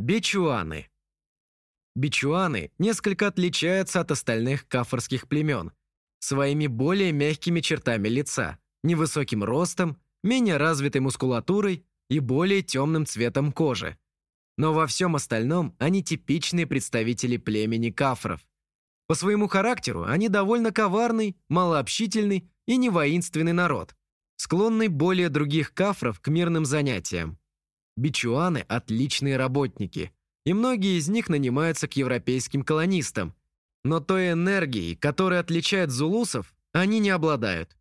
Бичуаны. Бичуаны несколько отличаются от остальных кафорских племен своими более мягкими чертами лица, невысоким ростом, менее развитой мускулатурой и более темным цветом кожи. Но во всем остальном они типичные представители племени кафров. По своему характеру они довольно коварный, малообщительный и невоинственный народ, склонный более других кафров к мирным занятиям. Бичуаны – отличные работники, и многие из них нанимаются к европейским колонистам. Но той энергией, которая отличает зулусов, они не обладают.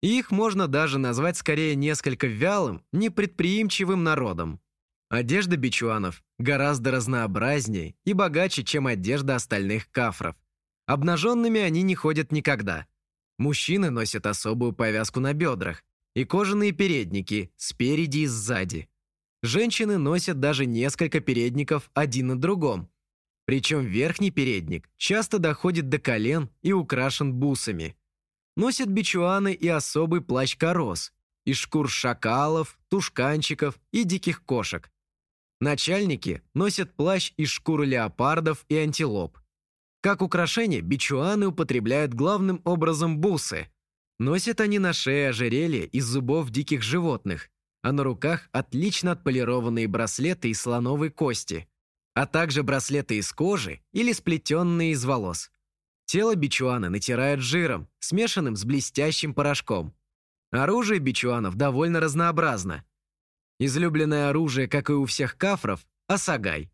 их можно даже назвать скорее несколько вялым, непредприимчивым народом. Одежда бичуанов гораздо разнообразнее и богаче, чем одежда остальных кафров. Обнаженными они не ходят никогда. Мужчины носят особую повязку на бедрах и кожаные передники спереди и сзади. Женщины носят даже несколько передников один на другом. Причем верхний передник часто доходит до колен и украшен бусами. Носят бичуаны и особый плащ-корос из шкур шакалов, тушканчиков и диких кошек. Начальники носят плащ из шкур леопардов и антилоп. Как украшение бичуаны употребляют главным образом бусы. Носят они на шее ожерелье из зубов диких животных, а на руках отлично отполированные браслеты из слоновой кости, а также браслеты из кожи или сплетенные из волос. Тело бичуаны натирают жиром, смешанным с блестящим порошком. Оружие бичуанов довольно разнообразно. Излюбленное оружие, как и у всех кафров – асагай.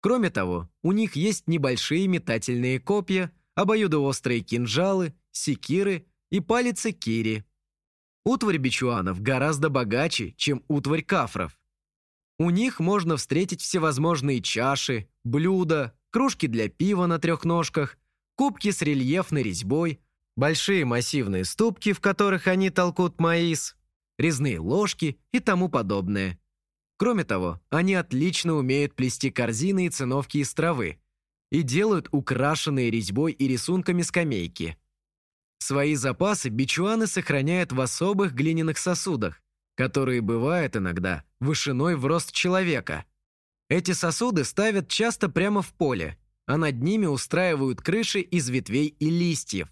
Кроме того, у них есть небольшие метательные копья, обоюдоострые кинжалы, секиры и палицы кири – Утварь бичуанов гораздо богаче, чем утварь кафров. У них можно встретить всевозможные чаши, блюда, кружки для пива на трех ножках, кубки с рельефной резьбой, большие массивные ступки, в которых они толкут маис, резные ложки и тому подобное. Кроме того, они отлично умеют плести корзины и циновки из травы и делают украшенные резьбой и рисунками скамейки. Свои запасы бичуаны сохраняют в особых глиняных сосудах, которые бывают иногда вышиной в рост человека. Эти сосуды ставят часто прямо в поле, а над ними устраивают крыши из ветвей и листьев.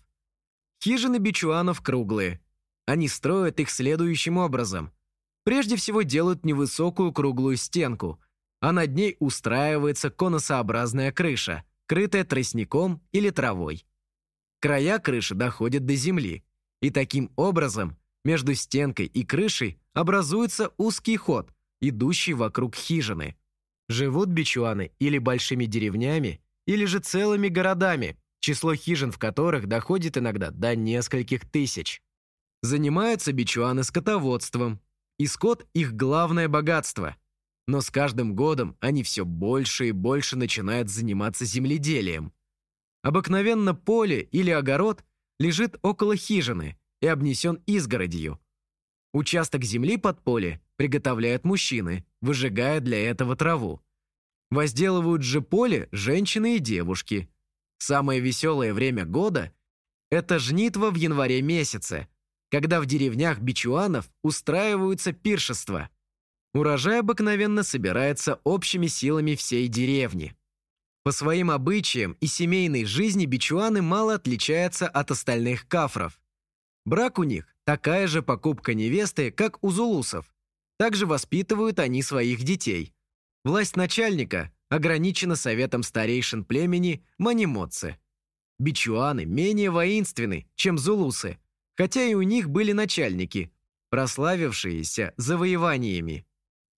Хижины бичуанов круглые. Они строят их следующим образом. Прежде всего делают невысокую круглую стенку, а над ней устраивается конусообразная крыша, крытая тростником или травой. Края крыши доходят до земли, и таким образом между стенкой и крышей образуется узкий ход, идущий вокруг хижины. Живут бичуаны или большими деревнями, или же целыми городами, число хижин в которых доходит иногда до нескольких тысяч. Занимаются бичуаны скотоводством, и скот – их главное богатство. Но с каждым годом они все больше и больше начинают заниматься земледелием – Обыкновенно поле или огород лежит около хижины и обнесен изгородью. Участок земли под поле приготовляют мужчины, выжигая для этого траву. Возделывают же поле женщины и девушки. Самое веселое время года – это жнитва в январе месяце, когда в деревнях бичуанов устраиваются пиршества. Урожай обыкновенно собирается общими силами всей деревни. По своим обычаям и семейной жизни бичуаны мало отличаются от остальных кафров. Брак у них – такая же покупка невесты, как у зулусов. Также воспитывают они своих детей. Власть начальника ограничена советом старейшин племени Манимоцци. Бичуаны менее воинственны, чем зулусы, хотя и у них были начальники, прославившиеся завоеваниями.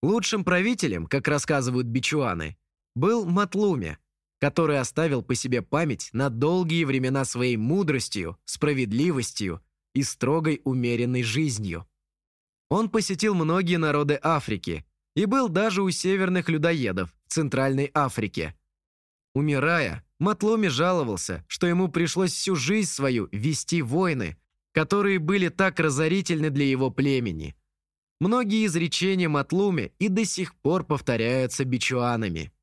Лучшим правителем, как рассказывают бичуаны, был Матлуме – который оставил по себе память на долгие времена своей мудростью, справедливостью и строгой умеренной жизнью. Он посетил многие народы Африки и был даже у северных людоедов в Центральной Африке. Умирая, Матломи жаловался, что ему пришлось всю жизнь свою вести войны, которые были так разорительны для его племени. Многие изречения Матлуми и до сих пор повторяются бичуанами –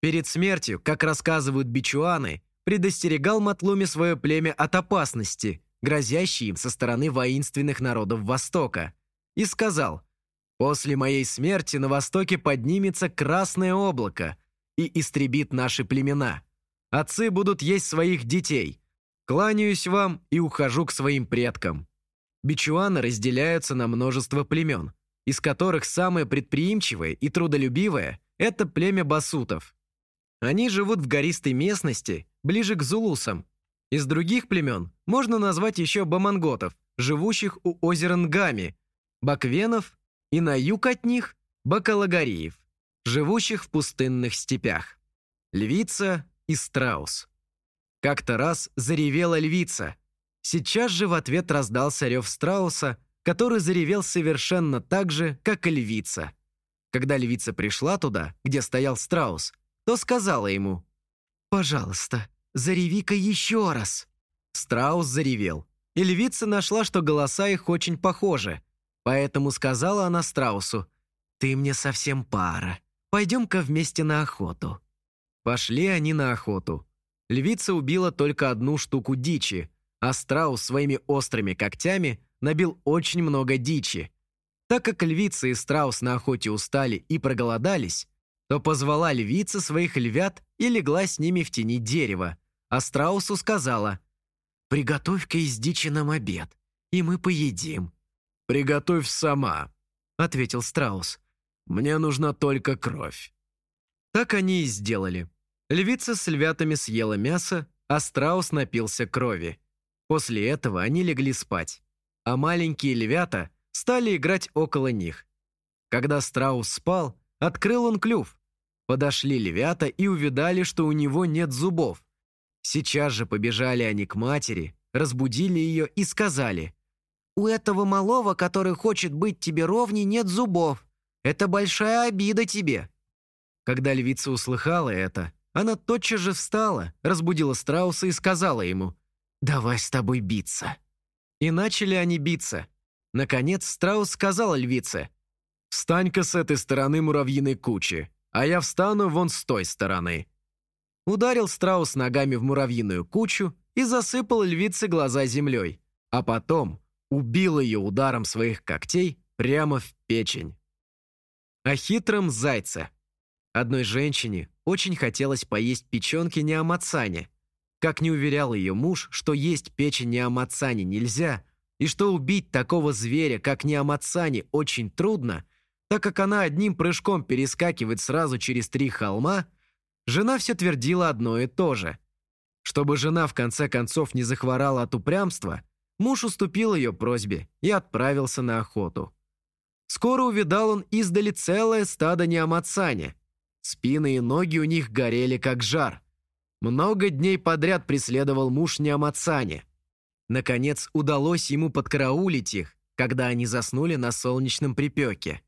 Перед смертью, как рассказывают бичуаны, предостерегал Матлуми свое племя от опасности, грозящей им со стороны воинственных народов Востока, и сказал «После моей смерти на Востоке поднимется красное облако, и истребит наши племена. Отцы будут есть своих детей. Кланяюсь вам и ухожу к своим предкам». Бичуаны разделяются на множество племен, из которых самое предприимчивое и трудолюбивое – это племя басутов. Они живут в гористой местности, ближе к зулусам. Из других племен можно назвать еще баманготов, живущих у озера Нгами, баквенов и на юг от них – бакалагариев, живущих в пустынных степях. Львица и страус. Как-то раз заревела львица. Сейчас же в ответ раздался рев страуса, который заревел совершенно так же, как и львица. Когда львица пришла туда, где стоял страус, то сказала ему «Пожалуйста, зареви-ка еще раз». Страус заревел, и львица нашла, что голоса их очень похожи, поэтому сказала она страусу «Ты мне совсем пара, пойдем-ка вместе на охоту». Пошли они на охоту. Львица убила только одну штуку дичи, а страус своими острыми когтями набил очень много дичи. Так как львица и страус на охоте устали и проголодались, то позвала львица своих львят и легла с ними в тени дерева, а страусу сказала «Приготовь-ка из дичи нам обед, и мы поедим». «Приготовь сама», — ответил страус. «Мне нужна только кровь». Так они и сделали. Львица с львятами съела мясо, а страус напился крови. После этого они легли спать, а маленькие львята стали играть около них. Когда страус спал, открыл он клюв. Подошли львята и увидали, что у него нет зубов. Сейчас же побежали они к матери, разбудили ее и сказали, «У этого малого, который хочет быть тебе ровней, нет зубов. Это большая обида тебе». Когда львица услыхала это, она тотчас же встала, разбудила страуса и сказала ему «Давай с тобой биться». И начали они биться. Наконец страус сказал львице «Встань-ка с этой стороны муравьиной кучи, а я встану вон с той стороны». Ударил страус ногами в муравьиную кучу и засыпал львице глаза землей, а потом убил ее ударом своих когтей прямо в печень. О хитром зайце – Одной женщине очень хотелось поесть печенки неомацане. Как не уверял ее муж, что есть печень неомацане нельзя, и что убить такого зверя, как неомацане, очень трудно, так как она одним прыжком перескакивает сразу через три холма, жена все твердила одно и то же. Чтобы жена в конце концов не захворала от упрямства, муж уступил ее просьбе и отправился на охоту. Скоро увидал он издали целое стадо неомацане – Спины и ноги у них горели как жар. Много дней подряд преследовал муж Неамацани. Наконец удалось ему подкараулить их, когда они заснули на солнечном припеке.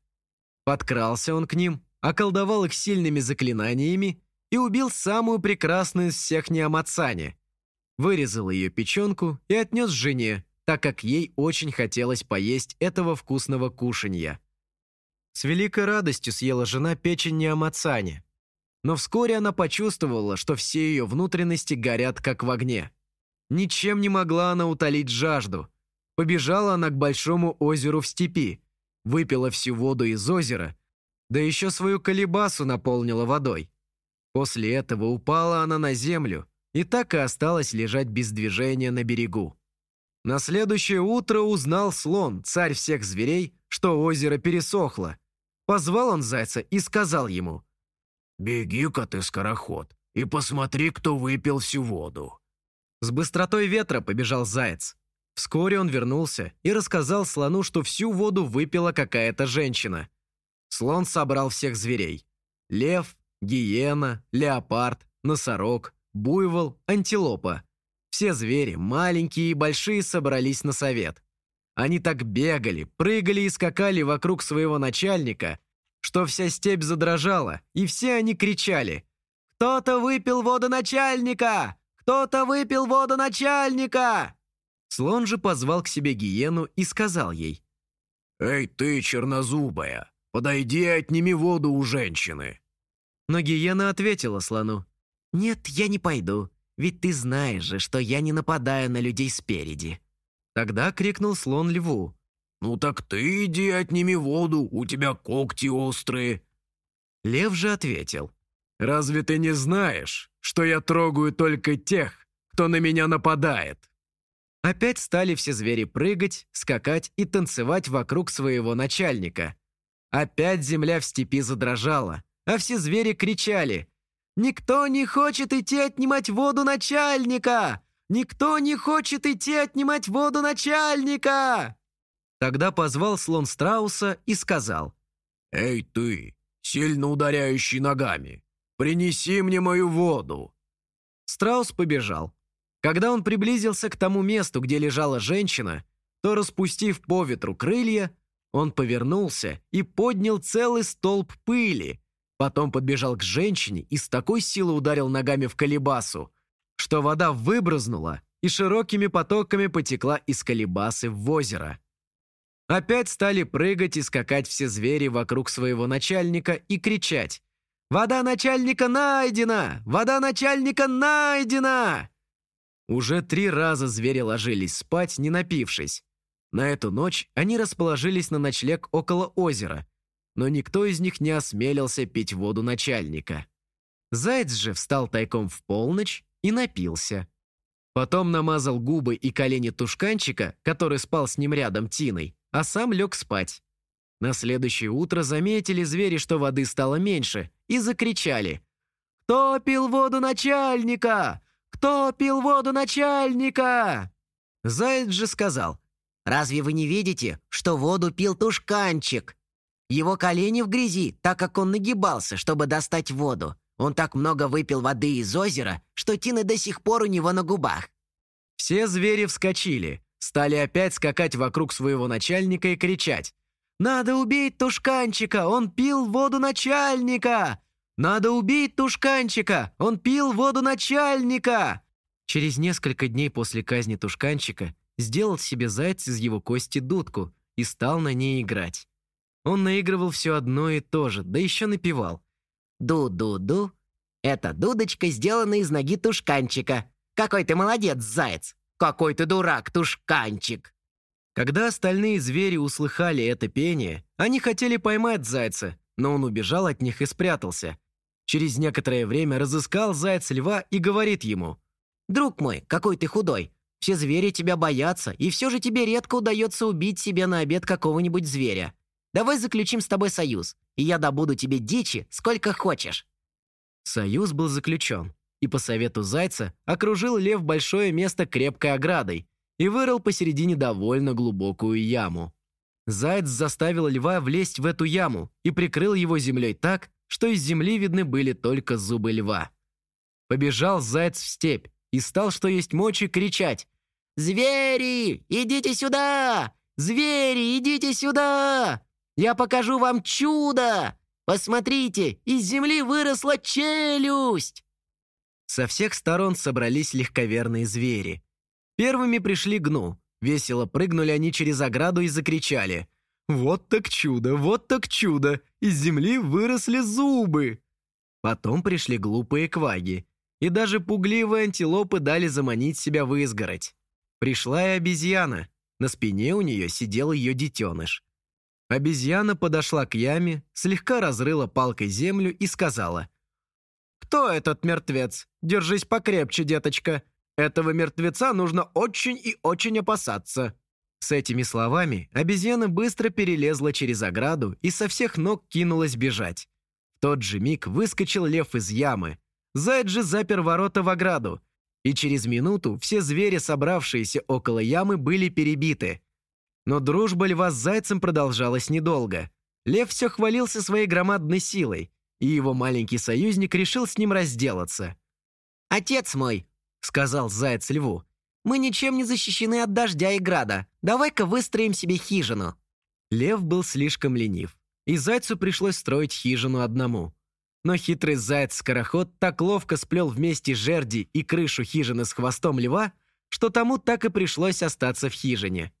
Подкрался он к ним, околдовал их сильными заклинаниями и убил самую прекрасную из всех Неамацани. Вырезал ее печенку и отнес жене, так как ей очень хотелось поесть этого вкусного кушанья. С великой радостью съела жена печень Неомацани. Но вскоре она почувствовала, что все ее внутренности горят, как в огне. Ничем не могла она утолить жажду. Побежала она к большому озеру в степи, выпила всю воду из озера, да еще свою колебасу наполнила водой. После этого упала она на землю и так и осталась лежать без движения на берегу. На следующее утро узнал слон, царь всех зверей, что озеро пересохло, Позвал он зайца и сказал ему, «Беги-ка ты, скороход, и посмотри, кто выпил всю воду». С быстротой ветра побежал заяц. Вскоре он вернулся и рассказал слону, что всю воду выпила какая-то женщина. Слон собрал всех зверей. Лев, гиена, леопард, носорог, буйвол, антилопа. Все звери, маленькие и большие, собрались на совет. Они так бегали, прыгали и скакали вокруг своего начальника, что вся степь задрожала, и все они кричали «Кто-то выпил воду начальника! Кто-то выпил воду начальника!» Слон же позвал к себе гиену и сказал ей «Эй ты, чернозубая, подойди и отними воду у женщины!» Но гиена ответила слону «Нет, я не пойду, ведь ты знаешь же, что я не нападаю на людей спереди». Тогда крикнул слон льву. «Ну так ты иди отними воду, у тебя когти острые». Лев же ответил. разве ты не знаешь, что я трогаю только тех, кто на меня нападает?» Опять стали все звери прыгать, скакать и танцевать вокруг своего начальника. Опять земля в степи задрожала, а все звери кричали «Никто не хочет идти отнимать воду начальника! Никто не хочет идти отнимать воду начальника!» Тогда позвал слон страуса и сказал «Эй ты, сильно ударяющий ногами, принеси мне мою воду!» Страус побежал. Когда он приблизился к тому месту, где лежала женщина, то, распустив по ветру крылья, он повернулся и поднял целый столб пыли. Потом подбежал к женщине и с такой силой ударил ногами в колебасу, что вода выбрызнула и широкими потоками потекла из колебасы в озеро. Опять стали прыгать и скакать все звери вокруг своего начальника и кричать «Вода начальника найдена! Вода начальника найдена!» Уже три раза звери ложились спать, не напившись. На эту ночь они расположились на ночлег около озера, но никто из них не осмелился пить воду начальника. Заяц же встал тайком в полночь и напился. Потом намазал губы и колени тушканчика, который спал с ним рядом тиной, а сам лег спать. На следующее утро заметили звери, что воды стало меньше, и закричали. «Кто пил воду начальника? «Кто пил воду начальника?» Заяц же сказал, «Разве вы не видите, что воду пил тушканчик? Его колени в грязи, так как он нагибался, чтобы достать воду. Он так много выпил воды из озера, что тины до сих пор у него на губах». Все звери вскочили, стали опять скакать вокруг своего начальника и кричать. «Надо убить тушканчика! Он пил воду начальника! «Надо убить Тушканчика! Он пил воду начальника!» Через несколько дней после казни Тушканчика сделал себе заяц из его кости дудку и стал на ней играть. Он наигрывал все одно и то же, да еще напевал. «Ду-ду-ду, это дудочка сделана из ноги Тушканчика. Какой ты молодец, заяц! Какой ты дурак, Тушканчик!» Когда остальные звери услыхали это пение, они хотели поймать зайца, но он убежал от них и спрятался. Через некоторое время разыскал заяц льва и говорит ему, «Друг мой, какой ты худой! Все звери тебя боятся, и все же тебе редко удается убить себе на обед какого-нибудь зверя. Давай заключим с тобой союз, и я добуду тебе дичи, сколько хочешь». Союз был заключен, и по совету зайца окружил лев большое место крепкой оградой и вырыл посередине довольно глубокую яму. Заяц заставил льва влезть в эту яму и прикрыл его землей так, что из земли видны были только зубы льва. Побежал заяц в степь и стал, что есть мочи, кричать «Звери, идите сюда! Звери, идите сюда! Я покажу вам чудо! Посмотрите, из земли выросла челюсть!» Со всех сторон собрались легковерные звери. Первыми пришли гну. Весело прыгнули они через ограду и закричали вот так чудо, вот так чудо! Из земли выросли зубы!» Потом пришли глупые кваги, и даже пугливые антилопы дали заманить себя в изгородь. Пришла и обезьяна. На спине у нее сидел ее детеныш. Обезьяна подошла к яме, слегка разрыла палкой землю и сказала. «Кто этот мертвец? Держись покрепче, деточка. Этого мертвеца нужно очень и очень опасаться». С этими словами обезьяна быстро перелезла через ограду и со всех ног кинулась бежать. В тот же миг выскочил лев из ямы. Заяц же запер ворота в ограду. И через минуту все звери, собравшиеся около ямы, были перебиты. Но дружба льва с зайцем продолжалась недолго. Лев все хвалился своей громадной силой, и его маленький союзник решил с ним разделаться. «Отец мой», — сказал заяц льву, мы ничем не защищены от дождя и града. Давай-ка выстроим себе хижину». Лев был слишком ленив, и зайцу пришлось строить хижину одному. Но хитрый заяц-скороход так ловко сплел вместе жерди и крышу хижины с хвостом льва, что тому так и пришлось остаться в хижине.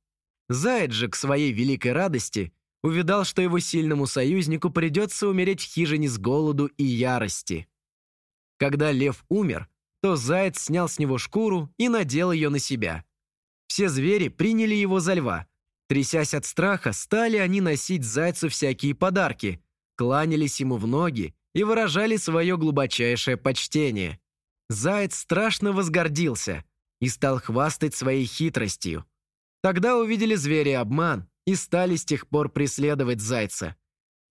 Заяц же, к своей великой радости, увидал, что его сильному союзнику придется умереть в хижине с голоду и ярости. Когда лев умер, то заяц снял с него шкуру и надел ее на себя. Все звери приняли его за льва. Трясясь от страха, стали они носить зайцу всякие подарки, кланялись ему в ноги и выражали свое глубочайшее почтение. Заяц страшно возгордился и стал хвастать своей хитростью. Тогда увидели звери обман и стали с тех пор преследовать зайца.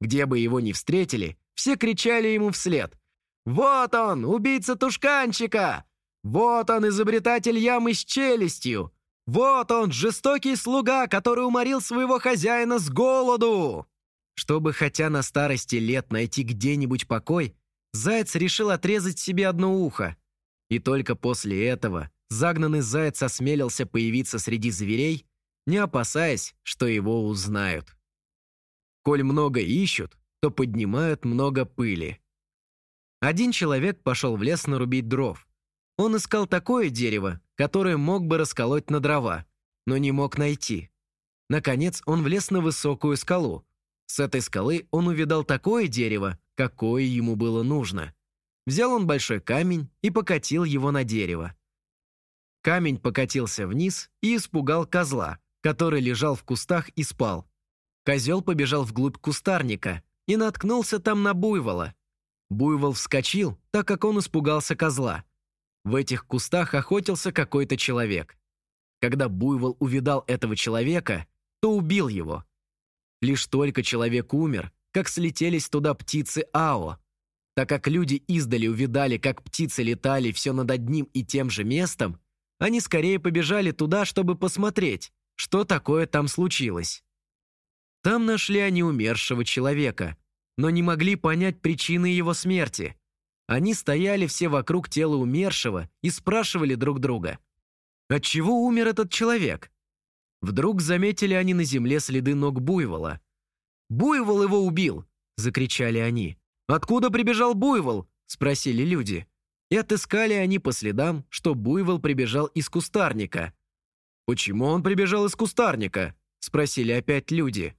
Где бы его ни встретили, все кричали ему вслед. «Вот он, убийца тушканчика! Вот он, изобретатель ямы с челюстью! Вот он, жестокий слуга, который уморил своего хозяина с голоду!» Чтобы, хотя на старости лет найти где-нибудь покой, заяц решил отрезать себе одно ухо. И только после этого загнанный заяц осмелился появиться среди зверей, не опасаясь, что его узнают. Коль много ищут, то поднимают много пыли. Один человек пошел в лес нарубить дров. Он искал такое дерево, которое мог бы расколоть на дрова, но не мог найти. Наконец он влез на высокую скалу. С этой скалы он увидал такое дерево, какое ему было нужно. Взял он большой камень и покатил его на дерево. Камень покатился вниз и испугал козла, который лежал в кустах и спал. Козел побежал вглубь кустарника и наткнулся там на буйвола. Буйвол вскочил, так как он испугался козла. В этих кустах охотился какой-то человек. Когда буйвол увидал этого человека, то убил его. Лишь только человек умер, как слетелись туда птицы Ао. Так как люди издали увидали, как птицы летали все над одним и тем же местом, они скорее побежали туда, чтобы посмотреть, что такое там случилось. Там нашли они умершего человека, но не могли понять причины его смерти. Они стояли все вокруг тела умершего и спрашивали друг друга, от чего умер этот человек? Вдруг заметили они на земле следы ног буйвола. «Буйвол его убил!» – закричали они. «Откуда прибежал буйвол?» – спросили люди. И отыскали они по следам, что буйвол прибежал из кустарника. «Почему он прибежал из кустарника?» – спросили опять люди.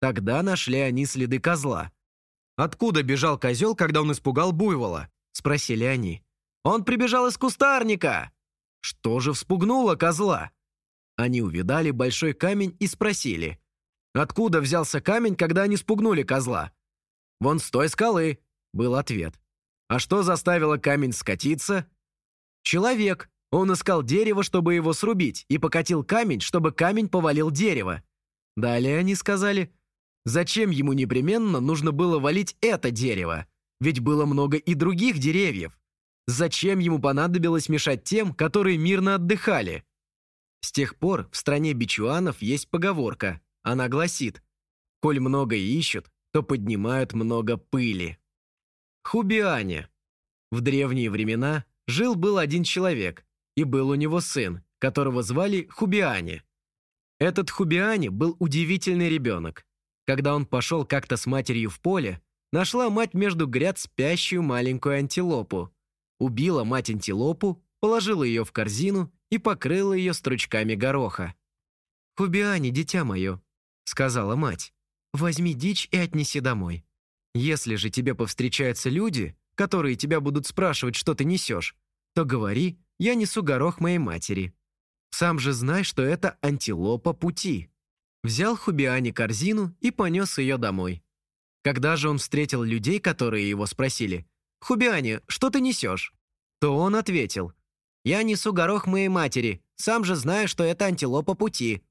Тогда нашли они следы козла. «Откуда бежал козел, когда он испугал буйвола?» – спросили они. «Он прибежал из кустарника!» «Что же вспугнуло козла?» Они увидали большой камень и спросили. «Откуда взялся камень, когда они спугнули козла?» «Вон с той скалы», – был ответ. «А что заставило камень скатиться?» «Человек. Он искал дерево, чтобы его срубить, и покатил камень, чтобы камень повалил дерево». Далее они сказали, Зачем ему непременно нужно было валить это дерево? Ведь было много и других деревьев. Зачем ему понадобилось мешать тем, которые мирно отдыхали? С тех пор в стране бичуанов есть поговорка. Она гласит «Коль много ищут, то поднимают много пыли». Хубиане. В древние времена жил-был один человек, и был у него сын, которого звали Хубиане. Этот Хубиане был удивительный ребенок. Когда он пошел как-то с матерью в поле, нашла мать между гряд спящую маленькую антилопу. Убила мать антилопу, положила ее в корзину и покрыла ее стручками гороха. «Хубиане, дитя мое», — сказала мать, — «возьми дичь и отнеси домой. Если же тебе повстречаются люди, которые тебя будут спрашивать, что ты несешь, то говори, я несу горох моей матери. Сам же знай, что это антилопа пути». Взял Хубиани корзину и понес ее домой. Когда же он встретил людей, которые его спросили, «Хубиани, что ты несешь?» То он ответил, «Я несу горох моей матери, сам же знаю, что это антилопа пути».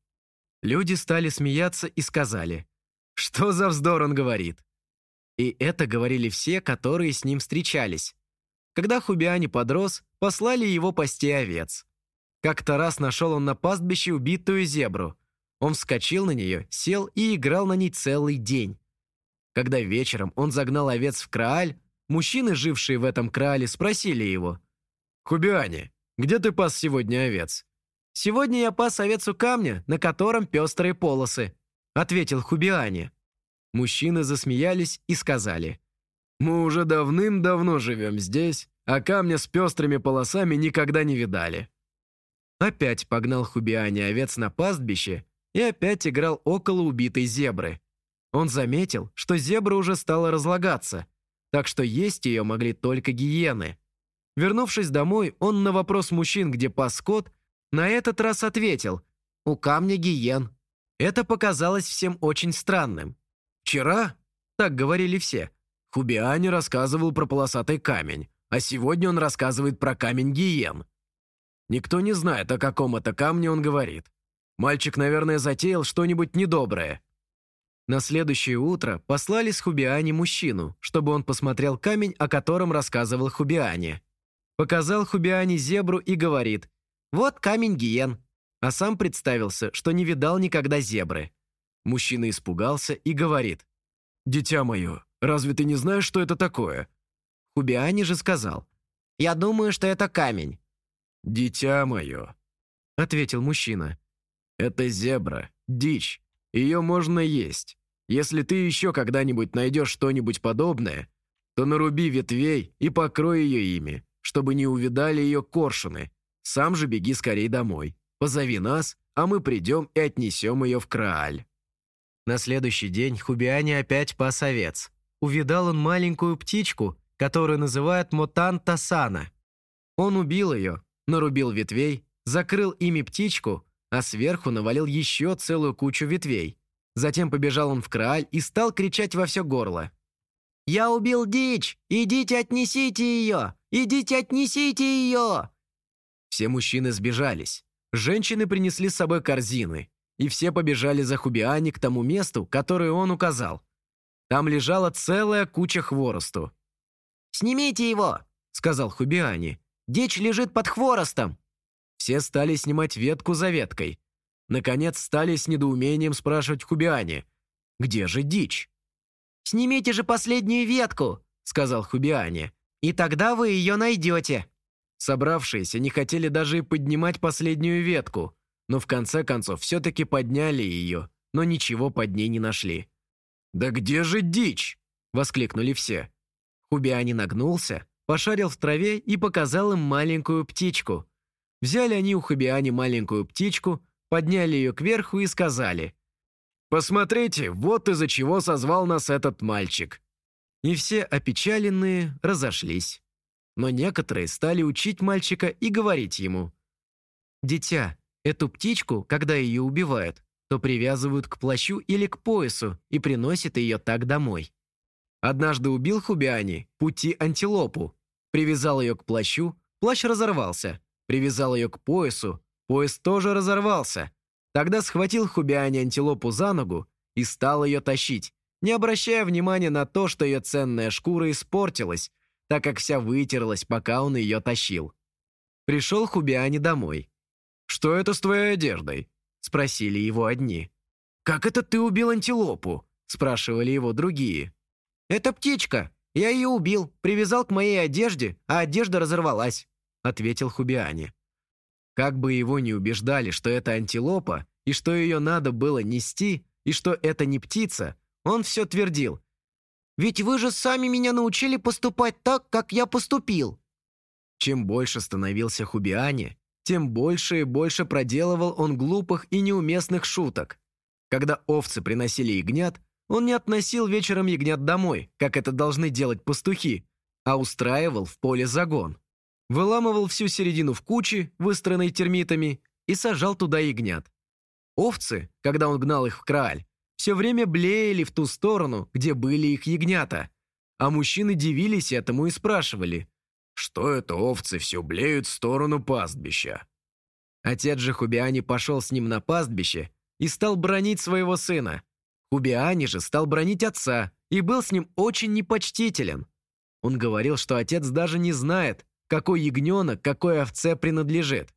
Люди стали смеяться и сказали, «Что за вздор он говорит?» И это говорили все, которые с ним встречались. Когда Хубиани подрос, послали его пасти овец. Как-то раз нашел он на пастбище убитую зебру – он вскочил на нее, сел и играл на ней целый день. Когда вечером он загнал овец в Крааль, мужчины, жившие в этом Краале, спросили его. «Хубиане, где ты пас сегодня овец?» «Сегодня я пас овец у камня, на котором пестрые полосы», ответил Хубиане. Мужчины засмеялись и сказали. «Мы уже давным-давно живем здесь, а камня с пестрыми полосами никогда не видали». Опять погнал Хубиане овец на пастбище и опять играл около убитой зебры. Он заметил, что зебра уже стала разлагаться, так что есть ее могли только гиены. Вернувшись домой, он на вопрос мужчин, где пас скот, на этот раз ответил «У камня гиен». Это показалось всем очень странным. «Вчера», — так говорили все, Хубиани рассказывал про полосатый камень, а сегодня он рассказывает про камень гиен. Никто не знает, о каком это камне он говорит. Мальчик, наверное, затеял что-нибудь недоброе. На следующее утро послали с Хубиани мужчину, чтобы он посмотрел камень, о котором рассказывал Хубиани. Показал Хубиани зебру и говорит «Вот камень гиен», а сам представился, что не видал никогда зебры. Мужчина испугался и говорит «Дитя мое, разве ты не знаешь, что это такое?» Хубиани же сказал «Я думаю, что это камень». «Дитя мое», — ответил мужчина, — «это зебра, дичь, ее можно есть. Если ты еще когда-нибудь найдешь что-нибудь подобное, то наруби ветвей и покрой ее ими, чтобы не увидали ее коршуны. Сам же беги скорей домой. Позови нас, а мы придем и отнесем ее в Крааль». На следующий день Хубиани опять пас овец. Увидал он маленькую птичку, которую называют Мотан Тасана. Он убил ее, нарубил ветвей, закрыл ими птичку, а сверху навалил еще целую кучу ветвей. Затем побежал он в Крааль и стал кричать во все горло. «Я убил дичь! Идите отнесите ее! Идите отнесите ее!» Все мужчины сбежались. Женщины принесли с собой корзины, и все побежали за Хубиани к тому месту, которое он указал. Там лежала целая куча хворосту. «Снимите его!» — сказал Хубиани. «Дичь лежит под хворостом!» Все стали снимать ветку за веткой. Наконец стали с недоумением спрашивать Хубиани. «Где же дичь?» «Снимите же последнюю ветку!» — сказал Хубиани. «И тогда вы ее найдете!» Собравшиеся не хотели даже и поднимать последнюю ветку, но в конце концов все-таки подняли ее, но ничего под ней не нашли. «Да где же дичь?» — воскликнули все. Хубиани нагнулся, пошарил в траве и показал им маленькую птичку, Взяли они у Хабиани маленькую птичку, подняли ее кверху и сказали «Посмотрите, вот из-за чего созвал нас этот мальчик». И все опечаленные разошлись. Но некоторые стали учить мальчика и говорить ему «Дитя, эту птичку, когда ее убивают, то привязывают к плащу или к поясу и приносят ее так домой». Однажды убил Хубиани пути антилопу, привязал ее к плащу, плащ разорвался – Привязал ее к поясу, пояс тоже разорвался. Тогда схватил Хубиани антилопу за ногу и стал ее тащить, не обращая внимания на то, что ее ценная шкура испортилась, так как вся вытерлась, пока он ее тащил. Пришел Хубиани домой. «Что это с твоей одеждой?» – спросили его одни. «Как это ты убил антилопу?» – спрашивали его другие. «Это птичка. Я ее убил, привязал к моей одежде, а одежда разорвалась ответил Хубиани. Как бы его ни убеждали, что это антилопа, и что ее надо было нести, и что это не птица, он все твердил. «Ведь вы же сами меня научили поступать так, как я поступил». Чем больше становился Хубиани, тем больше и больше проделывал он глупых и неуместных шуток. Когда овцы приносили ягнят, он не относил вечером ягнят домой, как это должны делать пастухи, а устраивал в поле загон выламывал всю середину в куче, выстроенной термитами, и сажал туда ягнят. Овцы, когда он гнал их в краль, все время блеяли в ту сторону, где были их ягнята, а мужчины дивились этому и спрашивали, что это овцы все блеют в сторону пастбища. Отец же Хубиани пошел с ним на пастбище и стал бронить своего сына. Хубиани же стал бронить отца и был с ним очень непочтителен. Он говорил, что отец даже не знает, какой ягненок какой овце принадлежит.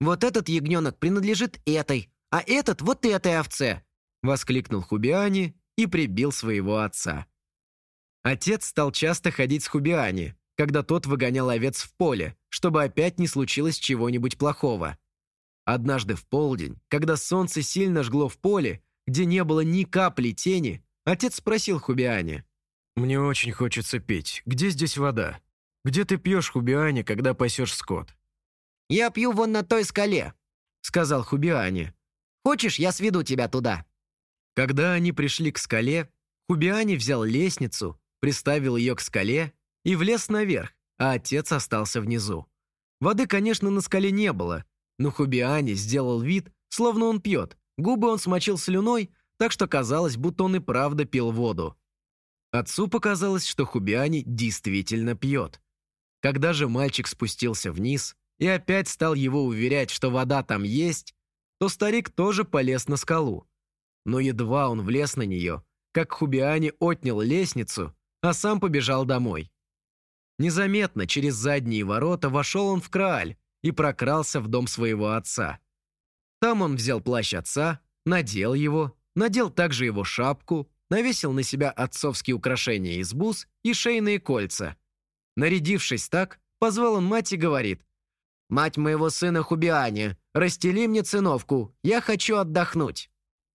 «Вот этот ягненок принадлежит этой, а этот вот этой овце!» воскликнул Хубиани и прибил своего отца. Отец стал часто ходить с Хубиани, когда тот выгонял овец в поле, чтобы опять не случилось чего-нибудь плохого. Однажды в полдень, когда солнце сильно жгло в поле, где не было ни капли тени, отец спросил Хубиани. «Мне очень хочется пить. Где здесь вода?» Где ты пьешь, Хубиане, когда пасешь скот?» «Я пью вон на той скале», — сказал Хубиане. «Хочешь, я сведу тебя туда?» Когда они пришли к скале, Хубиани взял лестницу, приставил ее к скале и влез наверх, а отец остался внизу. Воды, конечно, на скале не было, но Хубиани сделал вид, словно он пьет. Губы он смочил слюной, так что казалось, будто он и правда пил воду. Отцу показалось, что Хубиани действительно пьет. Когда же мальчик спустился вниз и опять стал его уверять, что вода там есть, то старик тоже полез на скалу. Но едва он влез на нее, как Хубиани отнял лестницу, а сам побежал домой. Незаметно через задние ворота вошел он в Крааль и прокрался в дом своего отца. Там он взял плащ отца, надел его, надел также его шапку, навесил на себя отцовские украшения из бус и шейные кольца. Нарядившись так, позвал он мать и говорит, «Мать моего сына Хубиани, расстели мне циновку, я хочу отдохнуть».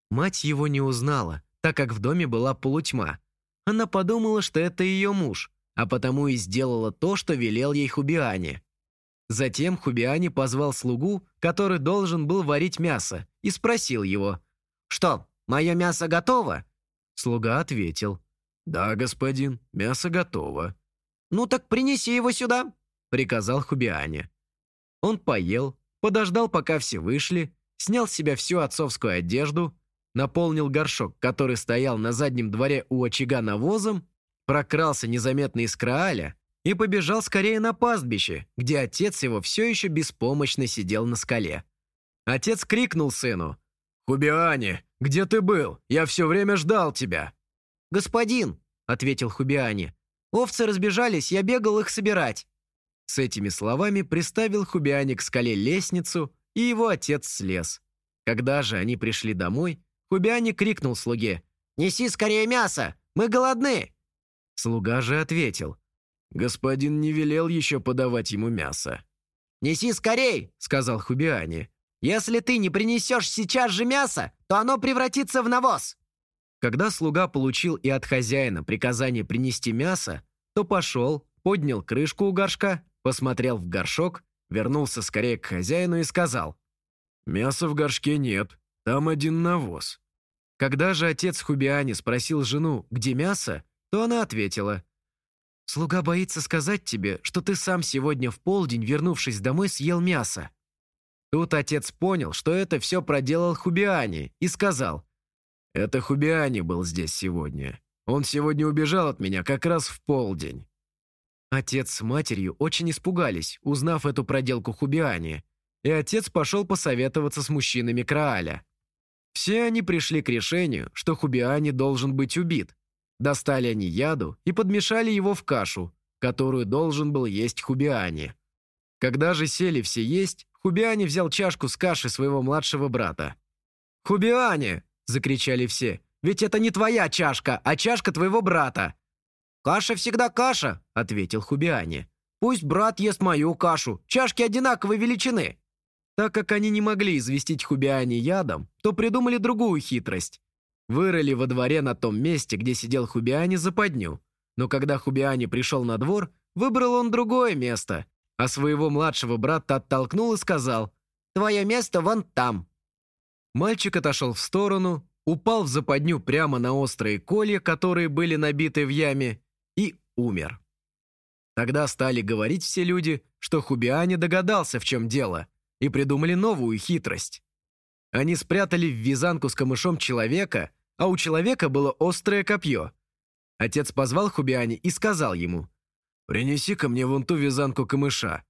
Мать его не узнала, так как в доме была полутьма. Она подумала, что это ее муж, а потому и сделала то, что велел ей Хубиани. Затем Хубиани позвал слугу, который должен был варить мясо, и спросил его, «Что, мое мясо готово?» Слуга ответил, «Да, господин, мясо готово». «Ну так принеси его сюда», — приказал Хубиани. Он поел, подождал, пока все вышли, снял с себя всю отцовскую одежду, наполнил горшок, который стоял на заднем дворе у очага навозом, прокрался незаметно из Крааля и побежал скорее на пастбище, где отец его все еще беспомощно сидел на скале. Отец крикнул сыну. «Хубиани, где ты был? Я все время ждал тебя!» «Господин!» — ответил Хубиани. «Овцы разбежались, я бегал их собирать». С этими словами приставил Хубиани к скале лестницу, и его отец слез. Когда же они пришли домой, Хубиани крикнул слуге. «Неси скорее мясо! Мы голодны!» Слуга же ответил. Господин не велел еще подавать ему мясо. «Неси скорей!» — сказал Хубиани. «Если ты не принесешь сейчас же мясо, то оно превратится в навоз!» Когда слуга получил и от хозяина приказание принести мясо, то пошел, поднял крышку у горшка, посмотрел в горшок, вернулся скорее к хозяину и сказал. «Мяса в горшке нет, там один навоз». Когда же отец Хубиани спросил жену, где мясо, то она ответила. «Слуга боится сказать тебе, что ты сам сегодня в полдень, вернувшись домой, съел мясо». Тут отец понял, что это все проделал Хубиани, и сказал. «Это Хубиани был здесь сегодня. Он сегодня убежал от меня как раз в полдень». Отец с матерью очень испугались, узнав эту проделку Хубиани, и отец пошел посоветоваться с мужчинами Крааля. Все они пришли к решению, что Хубиани должен быть убит. Достали они яду и подмешали его в кашу, которую должен был есть Хубиани. Когда же сели все есть, Хубиани взял чашку с каши своего младшего брата. «Хубиани!» – закричали все. «Ведь это не твоя чашка, а чашка твоего брата!» «Каша всегда каша», — ответил Хубиани. «Пусть брат ест мою кашу, чашки одинаковой величины». Так как они не могли известить Хубиани ядом, то придумали другую хитрость. Вырыли во дворе на том месте, где сидел Хубиани, западню. Но когда Хубиани пришел на двор, выбрал он другое место, а своего младшего брата оттолкнул и сказал «Твое место вон там». Мальчик отошел в сторону, упал в западню прямо на острые колья, которые были набиты в яме, и умер. Тогда стали говорить все люди, что Хубиани догадался, в чем дело, и придумали новую хитрость. Они спрятали в вязанку с камышом человека, а у человека было острое копье. Отец позвал Хубиани и сказал ему, «Принеси ко мне вон ту вязанку камыша».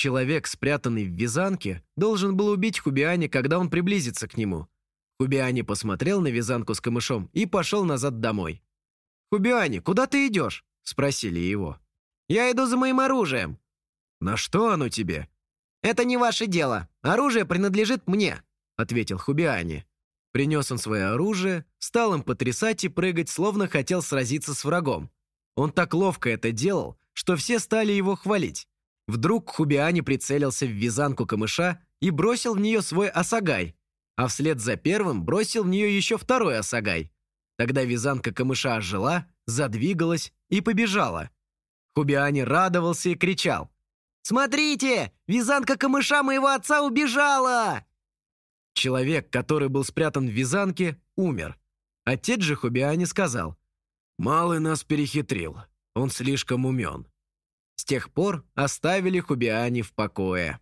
Человек, спрятанный в вязанке, должен был убить Хубиани, когда он приблизится к нему. Хубиани посмотрел на вязанку с камышом и пошел назад домой. «Хубиани, куда ты идешь?» – спросили его. «Я иду за моим оружием». «На что оно тебе?» «Это не ваше дело. Оружие принадлежит мне», – ответил Хубиани. Принес он свое оружие, стал им потрясать и прыгать, словно хотел сразиться с врагом. Он так ловко это делал, что все стали его хвалить. Вдруг Хубиани прицелился в вязанку камыша и бросил в нее свой осагай, а вслед за первым бросил в нее еще второй осагай. Тогда вязанка камыша ожила, задвигалась и побежала. Хубиани радовался и кричал. «Смотрите! Вязанка камыша моего отца убежала!» Человек, который был спрятан в вязанке, умер. Отец же Хубиани сказал. «Малый нас перехитрил. Он слишком умен». С тех пор оставили Хубиани в покое.